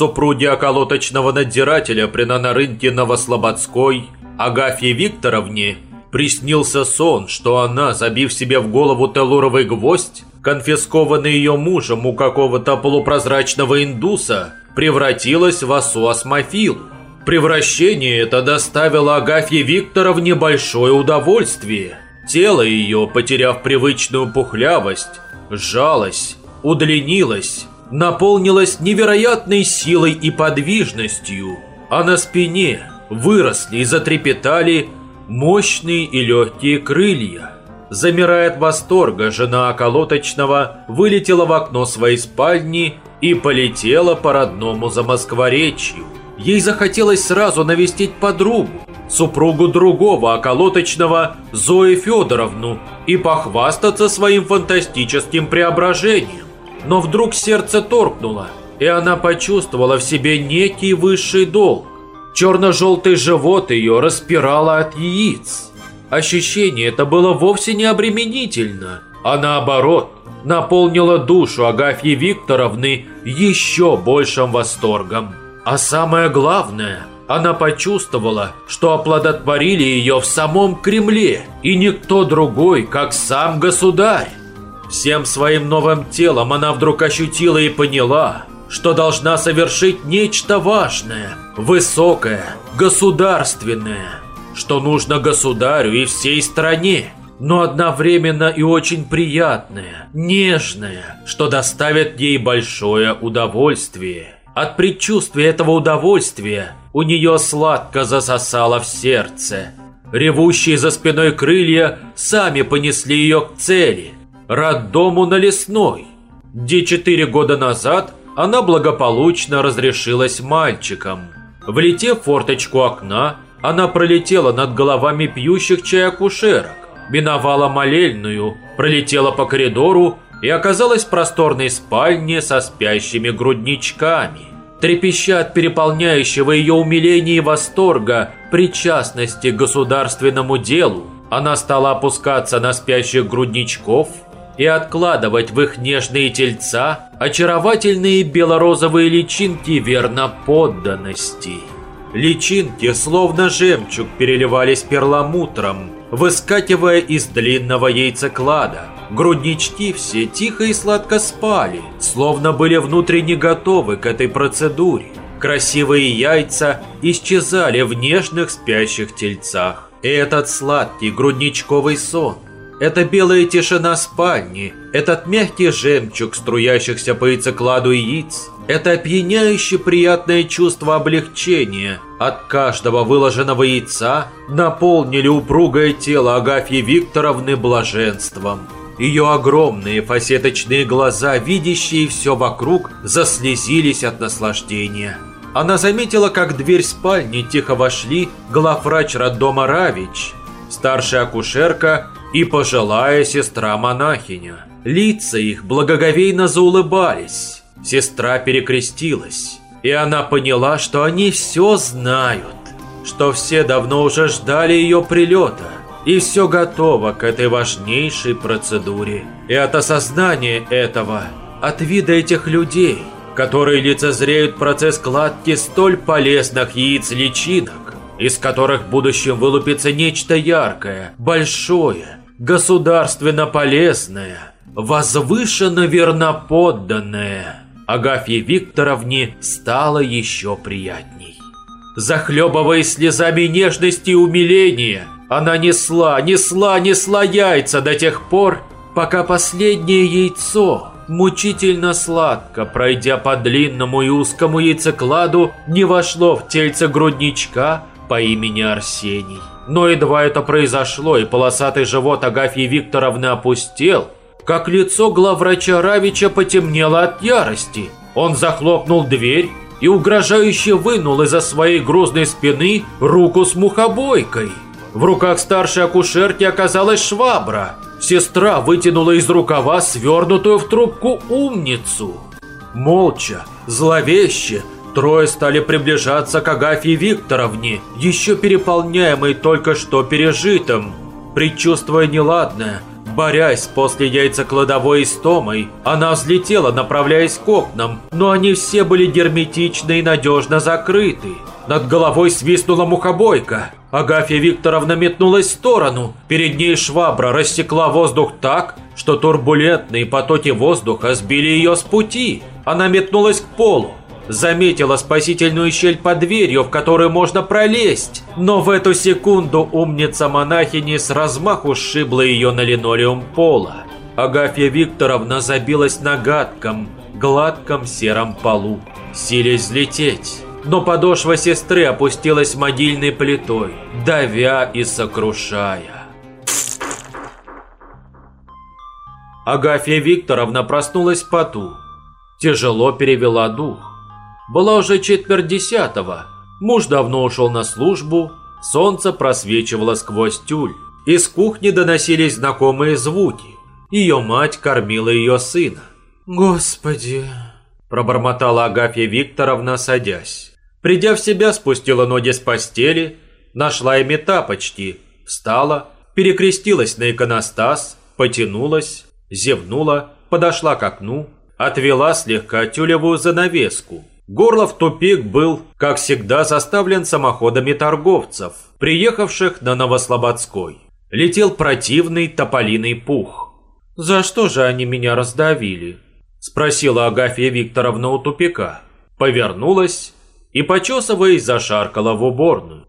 супруге околоточного надзирателя при нанорынке Новослободской, Агафье Викторовне, приснился сон, что она, забив себе в голову телуровый гвоздь, конфискованный ее мужем у какого-то полупрозрачного индуса, превратилась в осу. Превращение это доставило Агафье Викторовне большое удовольствие. Тело ее, потеряв привычную пухлявость, сжалось, удлинилось, наполнилось невероятной силой и подвижностью, а на спине выросли и затрепетали мощные и легкие крылья. Замирая от восторга, жена околоточного вылетела в окно своей спальни и полетела по родному замоскворечью. Ей захотелось сразу навестить подругу, супругу другого околоточного Зои Федоровну и похвастаться своим фантастическим преображением. Но вдруг сердце торкнуло, и она почувствовала в себе некий высший долг. Черно-желтый живот ее распирало от яиц. Ощущение это было вовсе не обременительно, а наоборот, наполнило душу Агафьи Викторовны еще большим восторгом. А самое главное, она почувствовала, что оплодотворили ее в самом Кремле, и никто другой, как сам государь. Всем своим новым телом она вдруг ощутила и поняла, что должна совершить нечто важное, высокое, государственное, что нужно государю и всей стране, но одновременно и очень приятное, нежное, что доставит ей большое удовольствие. От предчувствия этого удовольствия у нее сладко засосало в сердце. Ревущие за спиной крылья сами понесли ее к цели – роддому на Лесной, где четыре года назад она благополучно разрешилась мальчиком. Влетев в форточку окна, она пролетела над головами пьющих чай акушерок, миновала молельную, пролетела по коридору и оказалась в просторной спальне со спящими грудничками. Трепеща от переполняющего ее умиления и восторга причастности к государственному делу, она стала опускаться на спящих грудничков – и откладывать в их нежные тельца очаровательные белорозовые личинки верноподданности. Личинки, словно жемчуг, переливались перламутром, выскакивая из длинного яйцеклада. Груднички все тихо и сладко спали, словно были внутренне готовы к этой процедуре. Красивые яйца исчезали в нежных спящих тельцах. И этот сладкий грудничковый сон – это белая тишина спальни, этот мягкий жемчуг, струящихся по яйцекладу яиц, это опьяняюще приятное чувство облегчения от каждого выложенного яйца наполнили упругое тело Агафьи Викторовны блаженством. Ее огромные фасеточные глаза, видящие все вокруг, заслезились от наслаждения. Она заметила, как дверь спальни тихо вошли главврач роддома Равич, старшая акушерка и пожилая сестра-монахиня. Лица их благоговейно заулыбались. Сестра перекрестилась, и она поняла, что они все знают, что все давно уже ждали ее прилета, и все готово к этой важнейшей процедуре. И от осознания этого, от вида этих людей, которые лицезреют процесс кладки столь полезных яиц-личинок, из которых в будущем вылупится нечто яркое, большое, государственно полезное, возвышенно верноподданное, Агафье Викторовне стало еще приятней. Захлебываясь слезами нежности и умиления, она несла, несла, несла яйца до тех пор, пока последнее яйцо, мучительно сладко, пройдя по длинному и узкому яйцекладу, не вошло в тельце грудничка по имени Арсений. Но едва это произошло, и полосатый живот Агафьи Викторовны опустел, как лицо главврача Равича потемнело от ярости. Он захлопнул дверь и угрожающе вынул из-за своей грузной спины руку с мухобойкой. В руках старшей акушерки оказалась швабра. Сестра вытянула из рукава свернутую в трубку умницу. Молча, зловеще, Трое стали приближаться к Агафье Викторовне, еще переполняемой только что пережитым. Предчувствуя неладное, Борясь после яйцекладовой истомой, она взлетела, направляясь к окнам, но они все были герметично и надежно закрыты. Над головой свистнула мухобойка. Агафья Викторовна метнулась в сторону. Перед ней швабра рассекла воздух так, что турбулентные потоки воздуха сбили ее с пути. Она метнулась к полу заметила спасительную щель под дверью, в которую можно пролезть. Но в эту секунду умница-монахини с размаху сшибла ее на линолеум пола. Агафья Викторовна забилась на гадком, гладком сером полу, силясь взлететь. Но подошва сестры опустилась могильной плитой, давя и сокрушая. Агафья Викторовна проснулась поту. Тяжело перевела дух. Была уже четверть десятого. Муж давно ушел на службу, солнце просвечивало сквозь тюль. Из кухни доносились знакомые звуки. Ее мать кормила ее сына. «Господи!» – пробормотала Агафья Викторовна, садясь. Придя в себя, спустила ноги с постели, нашла ими тапочки, встала, перекрестилась на иконостас, потянулась, зевнула, подошла к окну, отвела слегка тюлевую занавеску, Горлов тупик был, как всегда, заставлен самоходами торговцев, приехавших на Новослободской. Летел противный тополиный пух. «За что же они меня раздавили?» – спросила Агафья Викторовна у тупика. Повернулась и, почесываясь, зашаркала в уборную.